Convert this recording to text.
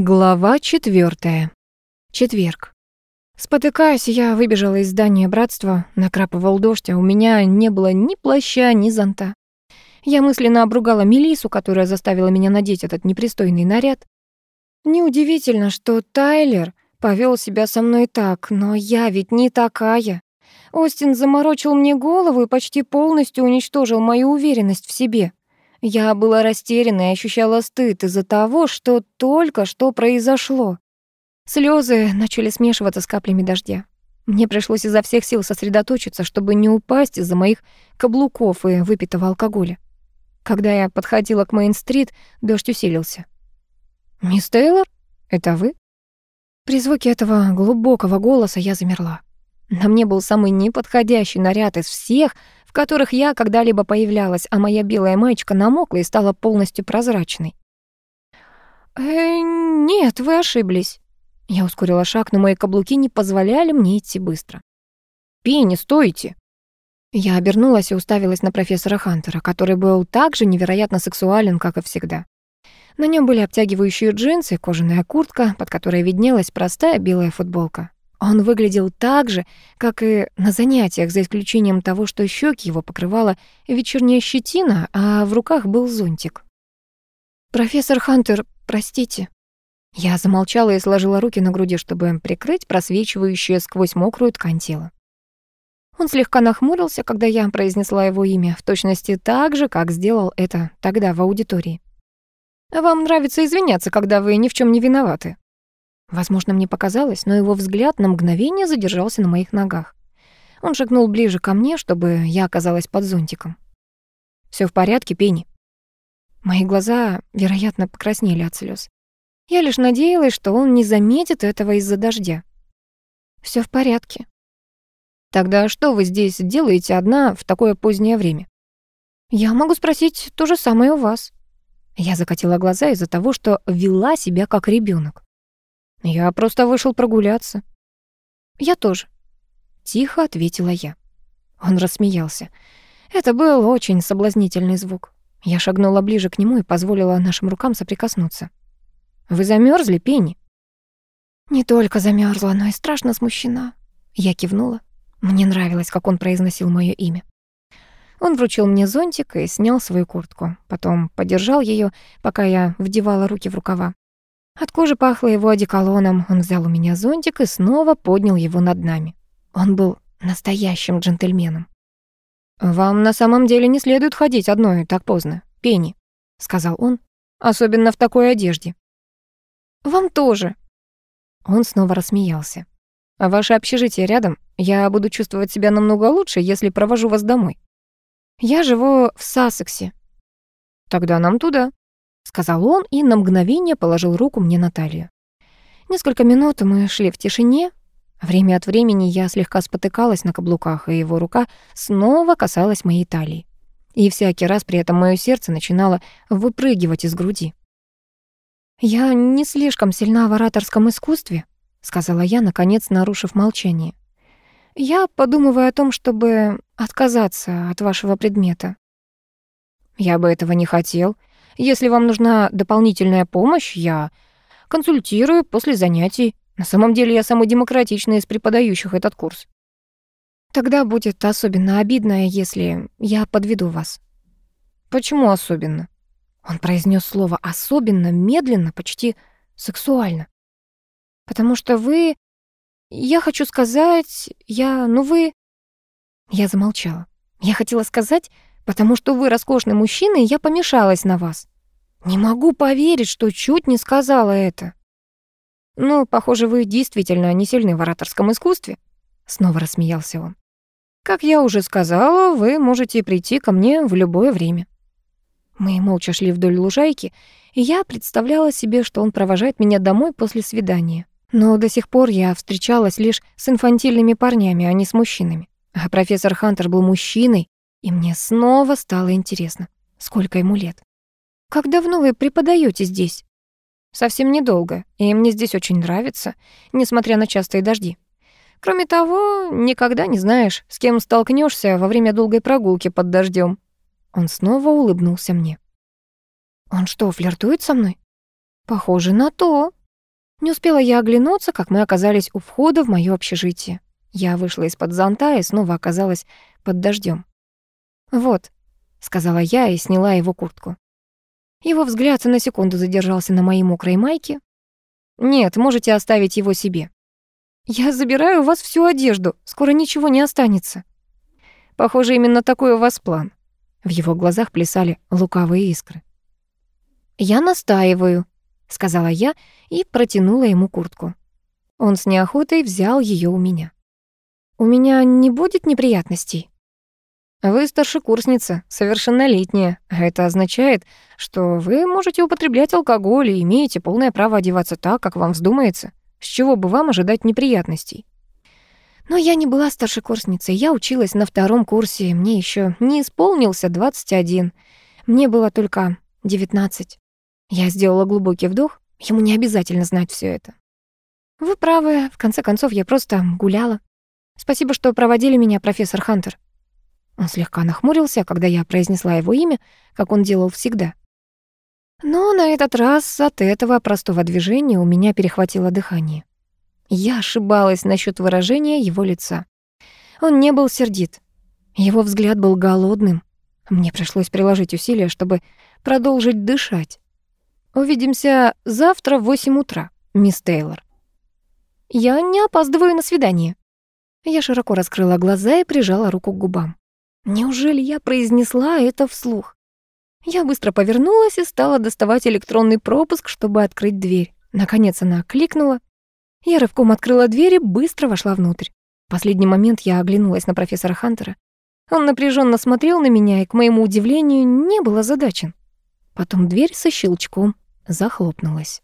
Глава четвертая. Четверг. Спотыкаясь, я выбежала из здания братства, накрапывал дождь, а у меня не было ни плаща, ни зонта. Я мысленно обругала Мелису, которая заставила меня надеть этот непристойный наряд. Неудивительно, что Тайлер повел себя со мной так, но я ведь не такая. Остин заморочил мне голову и почти полностью уничтожил мою уверенность в себе. Я была растеряна и ощущала стыд из-за того, что только что произошло. Слезы начали смешиваться с каплями дождя. Мне пришлось изо всех сил сосредоточиться, чтобы не упасть из-за моих каблуков и выпитого алкоголя. Когда я подходила к Мейн-стрит, дождь усилился. «Мисс Тейлор, это вы?» При звуке этого глубокого голоса я замерла. На мне был самый неподходящий наряд из всех, в которых я когда-либо появлялась, а моя белая маечка намокла и стала полностью прозрачной. «Э, нет, вы ошиблись». Я ускорила шаг, но мои каблуки не позволяли мне идти быстро. «Пенни, стойте!» Я обернулась и уставилась на профессора Хантера, который был так же невероятно сексуален, как и всегда. На нем были обтягивающие джинсы, кожаная куртка, под которой виднелась простая белая футболка. Он выглядел так же, как и на занятиях, за исключением того, что щеки его покрывала вечерняя щетина, а в руках был зонтик. «Профессор Хантер, простите». Я замолчала и сложила руки на груди, чтобы прикрыть просвечивающее сквозь мокрую ткань тело. Он слегка нахмурился, когда я произнесла его имя, в точности так же, как сделал это тогда в аудитории. «Вам нравится извиняться, когда вы ни в чем не виноваты», Возможно, мне показалось, но его взгляд на мгновение задержался на моих ногах. Он шагнул ближе ко мне, чтобы я оказалась под зонтиком. Все в порядке, Пенни?» Мои глаза, вероятно, покраснели от слез. Я лишь надеялась, что он не заметит этого из-за дождя. Все в порядке». «Тогда что вы здесь делаете одна в такое позднее время?» «Я могу спросить то же самое у вас». Я закатила глаза из-за того, что вела себя как ребенок. Я просто вышел прогуляться. Я тоже. Тихо ответила я. Он рассмеялся. Это был очень соблазнительный звук. Я шагнула ближе к нему и позволила нашим рукам соприкоснуться. «Вы замерзли, Пенни?» «Не только замерзла, но и страшно смущена». Я кивнула. Мне нравилось, как он произносил моё имя. Он вручил мне зонтик и снял свою куртку. Потом подержал её, пока я вдевала руки в рукава. От кожи пахло его одеколоном. Он взял у меня зонтик и снова поднял его над нами. Он был настоящим джентльменом. «Вам на самом деле не следует ходить одной так поздно, Пенни», — сказал он, — «особенно в такой одежде». «Вам тоже». Он снова рассмеялся. «А ваше общежитие рядом? Я буду чувствовать себя намного лучше, если провожу вас домой». «Я живу в Сассексе». «Тогда нам туда», сказал он и на мгновение положил руку мне на талию. Несколько минут мы шли в тишине. Время от времени я слегка спотыкалась на каблуках, и его рука снова касалась моей талии. И всякий раз при этом моё сердце начинало выпрыгивать из груди. «Я не слишком сильна в ораторском искусстве», — сказала я, наконец нарушив молчание. «Я подумываю о том, чтобы отказаться от вашего предмета». «Я бы этого не хотел», если вам нужна дополнительная помощь, я консультирую после занятий. На самом деле я самый демократичный из преподающих этот курс. Тогда будет особенно обидно, если я подведу вас. Почему особенно? Он произнес слово «особенно» медленно, почти сексуально. Потому что вы... Я хочу сказать... Я... Ну вы... Я замолчала. Я хотела сказать потому что вы роскошный мужчина, и я помешалась на вас. Не могу поверить, что чуть не сказала это. Ну, похоже, вы действительно не сильны в ораторском искусстве, снова рассмеялся он. Как я уже сказала, вы можете прийти ко мне в любое время. Мы молча шли вдоль лужайки, и я представляла себе, что он провожает меня домой после свидания. Но до сих пор я встречалась лишь с инфантильными парнями, а не с мужчинами. А профессор Хантер был мужчиной, и мне снова стало интересно, сколько ему лет. «Как давно вы преподаете здесь?» «Совсем недолго, и мне здесь очень нравится, несмотря на частые дожди. Кроме того, никогда не знаешь, с кем столкнешься во время долгой прогулки под дождем. Он снова улыбнулся мне. «Он что, флиртует со мной?» «Похоже на то», Не успела я оглянуться, как мы оказались у входа в моё общежитие. Я вышла из-под зонта и снова оказалась под дождем. «Вот», — сказала я и сняла его куртку. Его взгляд на секунду задержался на моей мокрой майке. «Нет, можете оставить его себе». «Я забираю у вас всю одежду, скоро ничего не останется». «Похоже, именно такой у вас план». В его глазах плясали лукавые искры. «Я настаиваю», — сказала я и протянула ему куртку. Он с неохотой взял ее у меня. «У меня не будет неприятностей?» Вы старшекурсница, совершеннолетняя, а это означает, что вы можете употреблять алкоголь и имеете полное право одеваться так, как вам вздумается. С чего бы вам ожидать неприятностей? Но я не была старшекурсницей, я училась на втором курсе, мне еще не исполнился 21. Мне было только 19. Я сделала глубокий вдох, ему не обязательно знать все это. Вы правы, в конце концов, я просто гуляла. Спасибо, что проводили меня, профессор Хантер. Он слегка нахмурился, когда я произнесла его имя, как он делал всегда. Но на этот раз от этого простого движения у меня перехватило дыхание. Я ошибалась насчет выражения его лица. Он не был сердит. Его взгляд был голодным. Мне пришлось приложить усилия, чтобы продолжить дышать. «Увидимся завтра в восемь утра, мисс Тейлор». «Я не опаздываю на свидание». Я широко раскрыла глаза и прижала руку к губам. Неужели я произнесла это вслух? Я быстро повернулась и стала доставать электронный пропуск, чтобы открыть дверь. Наконец она кликнула. Я рывком открыла дверь и быстро вошла внутрь. В последний момент я оглянулась на профессора Хантера. Он напряженно смотрел на меня и, к моему удивлению, не был озадачен. Потом дверь со щелчком захлопнулась.